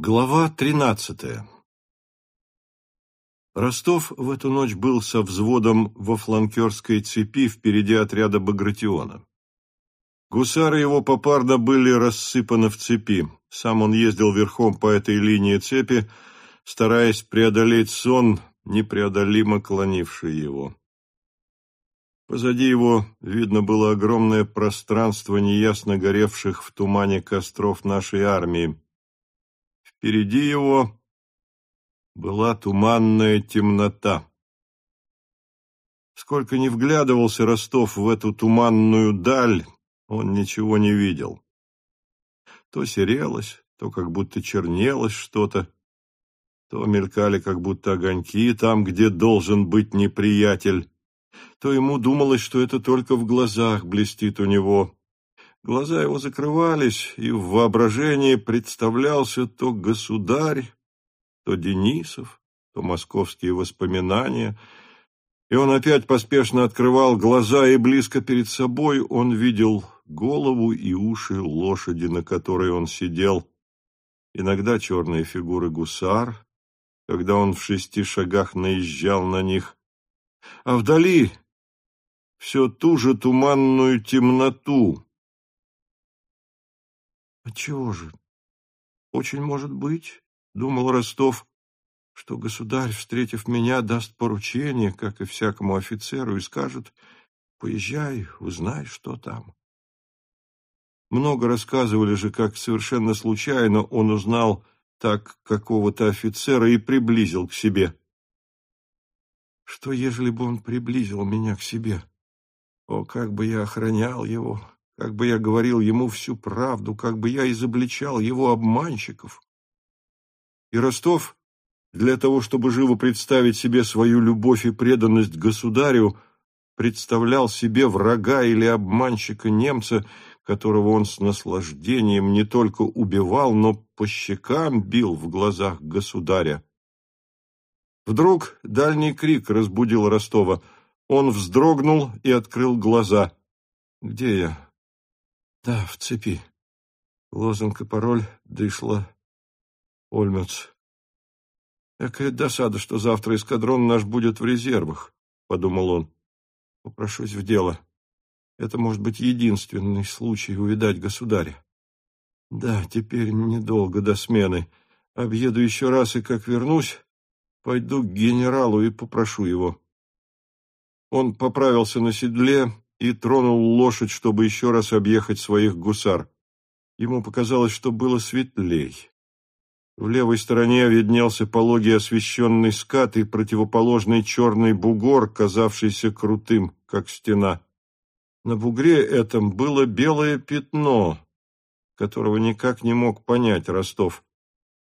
Глава тринадцатая Ростов в эту ночь был со взводом во фланкерской цепи впереди отряда Багратиона. Гусары его попарно были рассыпаны в цепи. Сам он ездил верхом по этой линии цепи, стараясь преодолеть сон, непреодолимо клонивший его. Позади его видно было огромное пространство неясно горевших в тумане костров нашей армии. Впереди его была туманная темнота. Сколько ни вглядывался Ростов в эту туманную даль, он ничего не видел. То серелось, то как будто чернелось что-то, то мелькали как будто огоньки там, где должен быть неприятель, то ему думалось, что это только в глазах блестит у него, Глаза его закрывались, и в воображении представлялся то государь, то Денисов, то московские воспоминания, и он опять поспешно открывал глаза, и близко перед собой он видел голову и уши лошади, на которой он сидел, иногда черные фигуры гусар, когда он в шести шагах наезжал на них, а вдали все ту же туманную темноту, Отчего же? Очень может быть, думал Ростов, что государь, встретив меня, даст поручение, как и всякому офицеру, и скажет, поезжай, узнай, что там. Много рассказывали же, как совершенно случайно он узнал так какого-то офицера и приблизил к себе. Что, ежели бы он приблизил меня к себе? О, как бы я охранял его, как бы я говорил ему всю правду, как бы я изобличал его обманщиков. И Ростов, для того, чтобы живо представить себе свою любовь и преданность государю, представлял себе врага или обманщика немца, которого он с наслаждением не только убивал, но по щекам бил в глазах государя. Вдруг дальний крик разбудил Ростова. Он вздрогнул и открыл глаза. «Где я? Да, в цепи. Лозунг и пароль дышло Ольмец. Какая досада, что завтра эскадрон наш будет в резервах, подумал он. Попрошусь в дело. Это может быть единственный случай увидать государя. Да, теперь недолго до смены. Объеду еще раз, и как вернусь, пойду к генералу и попрошу его. Он поправился на седле и тронул лошадь, чтобы еще раз объехать своих гусар. Ему показалось, что было светлей. В левой стороне виднелся пологий освещенный скат и противоположный черный бугор, казавшийся крутым, как стена. На бугре этом было белое пятно, которого никак не мог понять Ростов.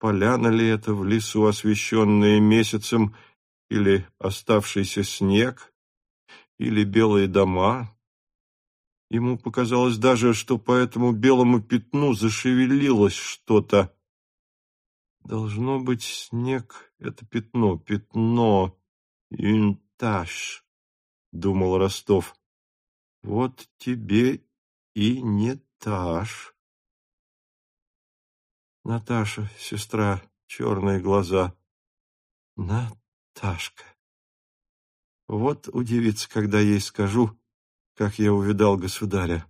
Поляна ли это в лесу, освещенная месяцем, или оставшийся снег, или белые дома. Ему показалось даже, что по этому белому пятну зашевелилось что-то. Должно быть снег — это пятно, пятно, интаж, — думал Ростов. Вот тебе и не таж. Наташа, сестра, черные глаза. Наташка. Вот удивится, когда ей скажу, как я увидал государя.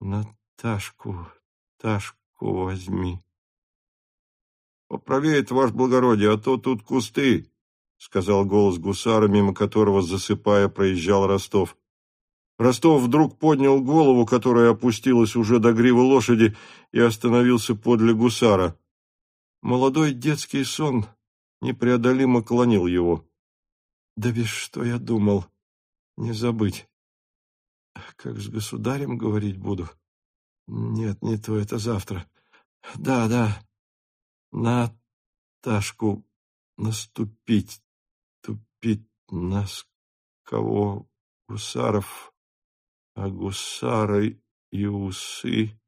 Наташку, Ташку возьми. Поправеет, ваше благородие, а то тут кусты, — сказал голос гусара, мимо которого, засыпая, проезжал Ростов. Ростов вдруг поднял голову, которая опустилась уже до гривы лошади, и остановился подле гусара. Молодой детский сон непреодолимо клонил его. Да без что я думал, не забыть. Как с государем говорить буду? Нет, не то, это завтра. Да, да, на Ташку наступить, тупить нас кого гусаров, а гусары и усы.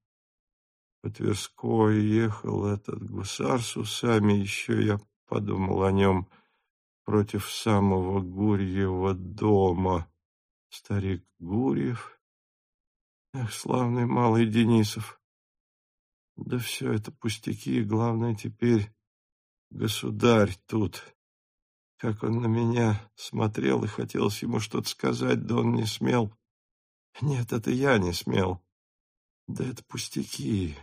По Тверской ехал этот гусар с усами, еще я подумал о нем — против самого Гурьева дома. Старик Гурьев, эх, славный малый Денисов. Да все это пустяки, главное теперь государь тут. Как он на меня смотрел и хотелось ему что-то сказать, да он не смел. Нет, это я не смел. Да это пустяки.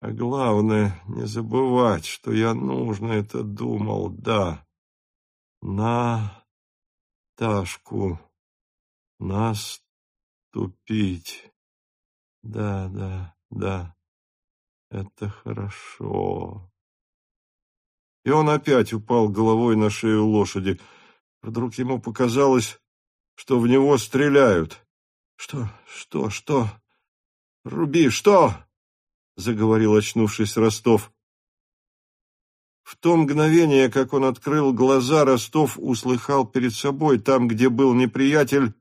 А главное, не забывать, что я нужно это думал, да. На Ташку наступить. Да, да, да, это хорошо. И он опять упал головой на шею лошади. Вдруг ему показалось, что в него стреляют. Что, что, что? Руби, что? Заговорил, очнувшись Ростов. В то мгновение, как он открыл глаза, Ростов услыхал перед собой, там, где был неприятель,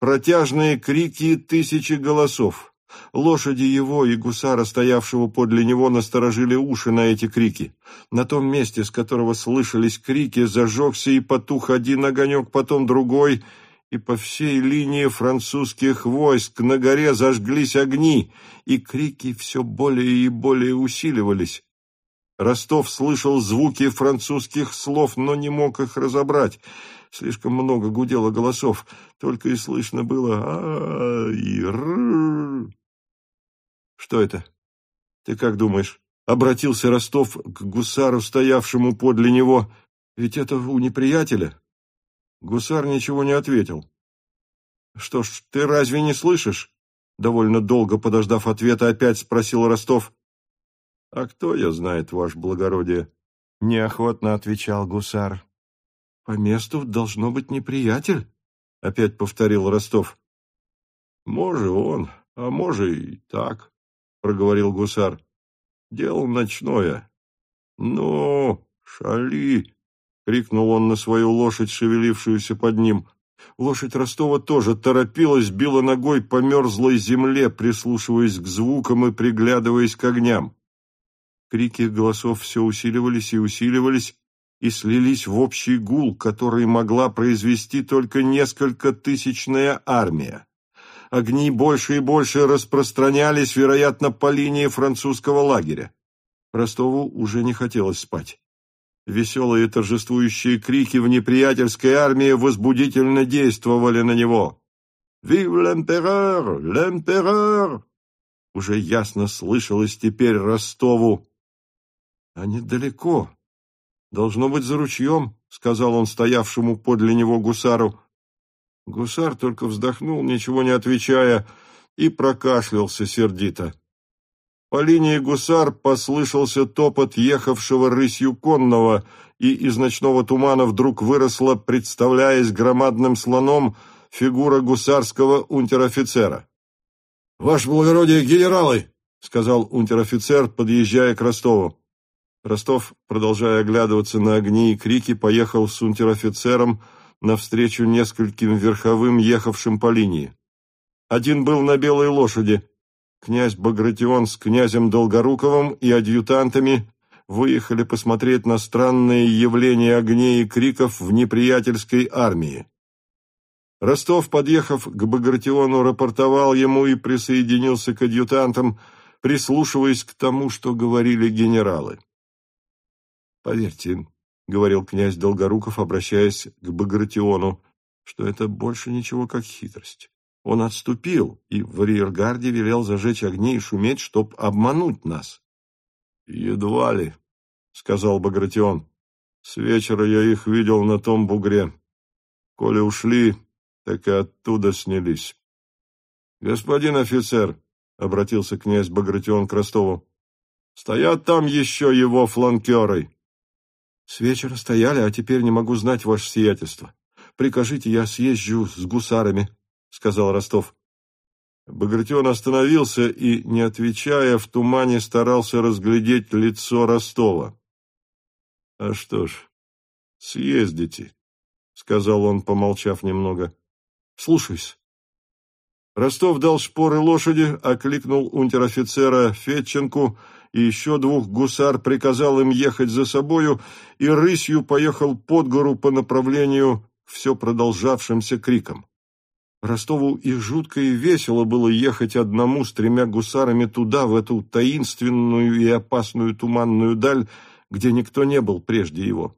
протяжные крики тысячи голосов. Лошади его и гусара, стоявшего подле него, насторожили уши на эти крики. На том месте, с которого слышались крики, зажегся и потух один огонек, потом другой, и по всей линии французских войск на горе зажглись огни, и крики все более и более усиливались. Ростов слышал звуки французских слов, но не мог их разобрать. Слишком много гудело голосов, только и слышно было а и р. Что это? Ты как думаешь? Обратился Ростов к гусару, стоявшему подле него. Ведь это у неприятеля. Гусар ничего не ответил. Что ж, ты разве не слышишь? Довольно долго подождав ответа, опять спросил Ростов. «А кто я знает, ваше благородие?» — неохотно отвечал гусар. «По месту должно быть неприятель», — опять повторил Ростов. «Може он, а може и так», — проговорил гусар. «Дело ночное». «Ну, шали!» — крикнул он на свою лошадь, шевелившуюся под ним. Лошадь Ростова тоже торопилась, била ногой по мерзлой земле, прислушиваясь к звукам и приглядываясь к огням. Крики голосов все усиливались и усиливались, и слились в общий гул, который могла произвести только несколько тысячная армия. Огни больше и больше распространялись, вероятно, по линии французского лагеря. Ростову уже не хотелось спать. Веселые торжествующие крики в неприятельской армии возбудительно действовали на него. «Вив l'empereur! L'empereur!» Уже ясно слышалось теперь Ростову. Они далеко. Должно быть за ручьем, сказал он стоявшему подле него гусару. Гусар только вздохнул, ничего не отвечая, и прокашлялся сердито. По линии гусар послышался топот ехавшего рысью конного, и из ночного тумана вдруг выросла, представляясь громадным слоном, фигура гусарского унтер-офицера. «Ваше благородие, генералы!» — сказал унтер-офицер, подъезжая к Ростову. Ростов, продолжая оглядываться на огни и крики, поехал с унтер-офицером навстречу нескольким верховым, ехавшим по линии. Один был на белой лошади. Князь Багратион с князем Долгоруковым и адъютантами выехали посмотреть на странные явления огней и криков в неприятельской армии. Ростов, подъехав к Багратиону, рапортовал ему и присоединился к адъютантам, прислушиваясь к тому, что говорили генералы. Поверьте, — говорил князь Долгоруков, обращаясь к Багратиону, — что это больше ничего как хитрость. Он отступил и в арьергарде велел зажечь огни и шуметь, чтоб обмануть нас. — Едва ли, — сказал Багратион. — С вечера я их видел на том бугре. Коли ушли, так и оттуда снялись. — Господин офицер, — обратился князь Багратион к Ростову, — стоят там еще его фланкеры. С вечера стояли, а теперь не могу знать ваше сиятельство. Прикажите, я съезжу с гусарами, — сказал Ростов. Багратион остановился и, не отвечая, в тумане старался разглядеть лицо Ростова. — А что ж, съездите, — сказал он, помолчав немного. — Слушаюсь. Ростов дал шпоры лошади, окликнул унтер-офицера Фетченку и еще двух гусар приказал им ехать за собою и рысью поехал под гору по направлению все продолжавшимся крикам. Ростову и жутко и весело было ехать одному с тремя гусарами туда, в эту таинственную и опасную туманную даль, где никто не был прежде его.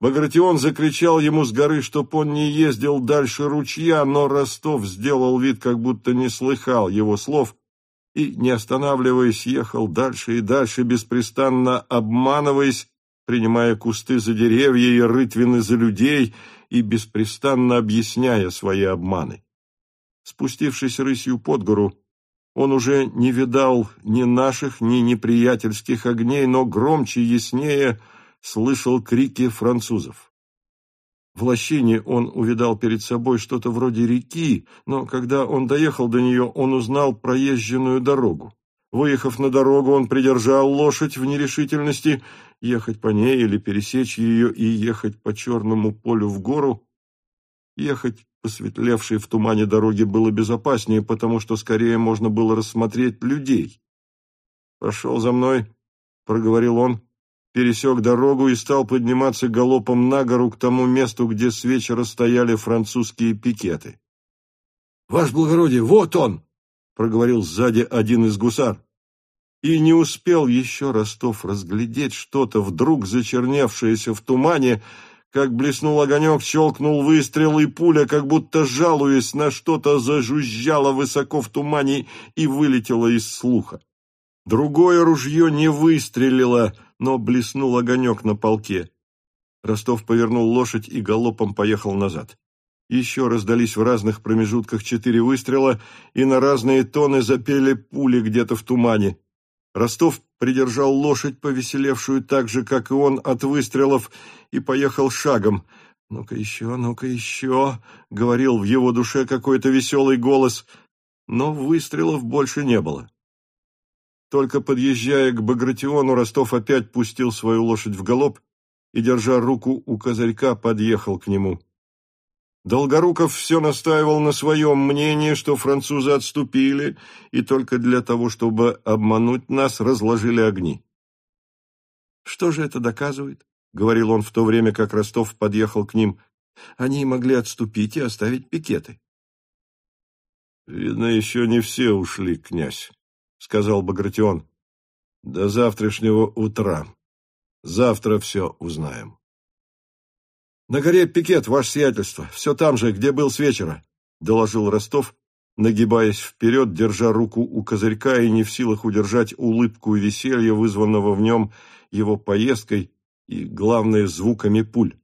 Багратион закричал ему с горы, чтоб он не ездил дальше ручья, но Ростов сделал вид, как будто не слыхал его слов, и, не останавливаясь, ехал дальше и дальше, беспрестанно обманываясь, принимая кусты за деревья и рытвины за людей, и беспрестанно объясняя свои обманы. Спустившись рысью под гору, он уже не видал ни наших, ни неприятельских огней, но громче, яснее слышал крики французов. В лощине он увидал перед собой что-то вроде реки, но когда он доехал до нее, он узнал проезженную дорогу. Выехав на дорогу, он придержал лошадь в нерешительности, ехать по ней или пересечь ее и ехать по черному полю в гору. Ехать посветлевшей в тумане дороги было безопаснее, потому что скорее можно было рассмотреть людей. «Пошел за мной», — проговорил он, пересек дорогу и стал подниматься галопом на гору к тому месту, где с вечера стояли французские пикеты. «Ваше благородие, вот он!» — проговорил сзади один из гусар. И не успел еще Ростов разглядеть что-то, вдруг зачерневшееся в тумане, как блеснул огонек, щелкнул выстрел, и пуля, как будто жалуясь на что-то, зажужжала высоко в тумане и вылетела из слуха. Другое ружье не выстрелило, но блеснул огонек на полке. Ростов повернул лошадь и галопом поехал назад. Еще раздались в разных промежутках четыре выстрела, и на разные тоны запели пули где-то в тумане. Ростов придержал лошадь, повеселевшую так же, как и он, от выстрелов, и поехал шагом. «Ну-ка еще, ну-ка еще», — говорил в его душе какой-то веселый голос, но выстрелов больше не было. Только подъезжая к Багратиону, Ростов опять пустил свою лошадь в галоп и, держа руку у козырька, подъехал к нему. Долгоруков все настаивал на своем мнении, что французы отступили, и только для того, чтобы обмануть нас, разложили огни. «Что же это доказывает?» — говорил он в то время, как Ростов подъехал к ним. «Они могли отступить и оставить пикеты». «Видно, еще не все ушли, князь», — сказал Багратион. «До завтрашнего утра. Завтра все узнаем». «На горе пикет, ваше сиятельство, все там же, где был с вечера», — доложил Ростов, нагибаясь вперед, держа руку у козырька и не в силах удержать улыбку и веселье, вызванного в нем его поездкой и, главное, звуками пуль.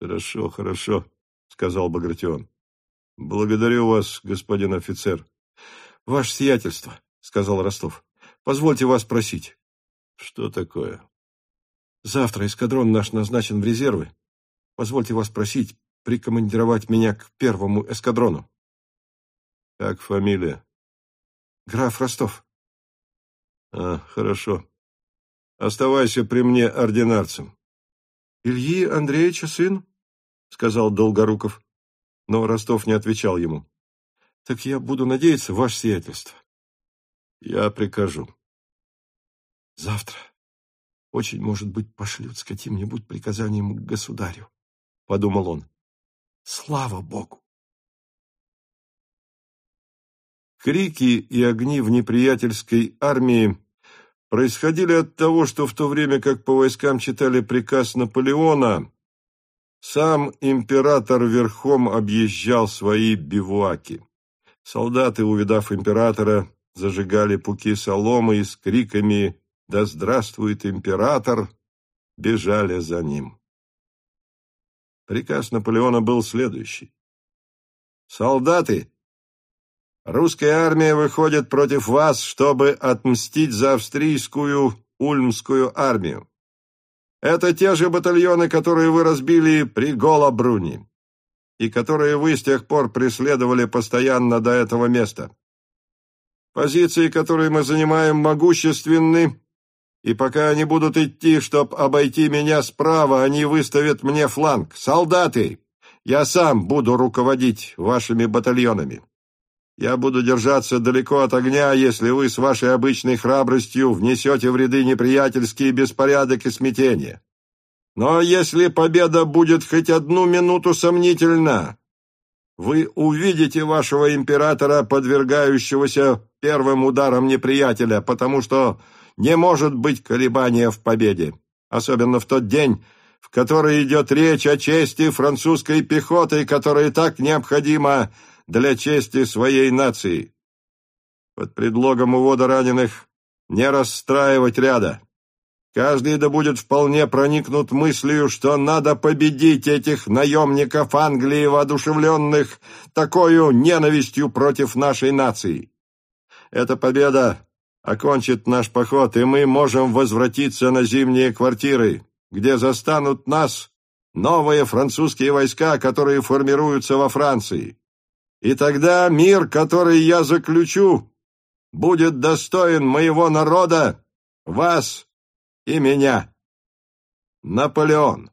«Хорошо, хорошо», — сказал Багратион. «Благодарю вас, господин офицер». «Ваше сиятельство», — сказал Ростов. — Позвольте вас спросить. — Что такое? — Завтра эскадрон наш назначен в резервы. Позвольте вас просить прикомандировать меня к первому эскадрону. — Как фамилия? — Граф Ростов. — А, хорошо. Оставайся при мне ординарцем. — Ильи Андреевича сын? — сказал Долгоруков. Но Ростов не отвечал ему. — Так я буду надеяться, ваше сиятельство. Я прикажу. Завтра, очень, может быть, пошлют с каким-нибудь приказанием к государю, — подумал он. Слава Богу! Крики и огни в неприятельской армии происходили от того, что в то время как по войскам читали приказ Наполеона, сам император верхом объезжал свои бивуаки. Солдаты, увидав императора, зажигали пуки соломы и с криками «Да здравствует император!» бежали за ним. Приказ Наполеона был следующий. «Солдаты! Русская армия выходит против вас, чтобы отмстить за австрийскую Ульмскую армию. Это те же батальоны, которые вы разбили при Голобруни и которые вы с тех пор преследовали постоянно до этого места. Позиции, которые мы занимаем, могущественны, и пока они будут идти, чтобы обойти меня справа, они выставят мне фланг. Солдаты, я сам буду руководить вашими батальонами. Я буду держаться далеко от огня, если вы с вашей обычной храбростью внесете в ряды неприятельский беспорядок и смятение. Но если победа будет хоть одну минуту сомнительна, вы увидите вашего императора, подвергающегося первым ударам неприятеля, потому что не может быть колебания в победе, особенно в тот день, в который идет речь о чести французской пехоты, которая так необходима для чести своей нации. Под предлогом увода раненых не расстраивать ряда. Каждый да будет вполне проникнут мыслью, что надо победить этих наемников Англии, воодушевленных такой ненавистью против нашей нации. Эта победа окончит наш поход, и мы можем возвратиться на зимние квартиры, где застанут нас новые французские войска, которые формируются во Франции. И тогда мир, который я заключу, будет достоин моего народа, вас и меня. Наполеон.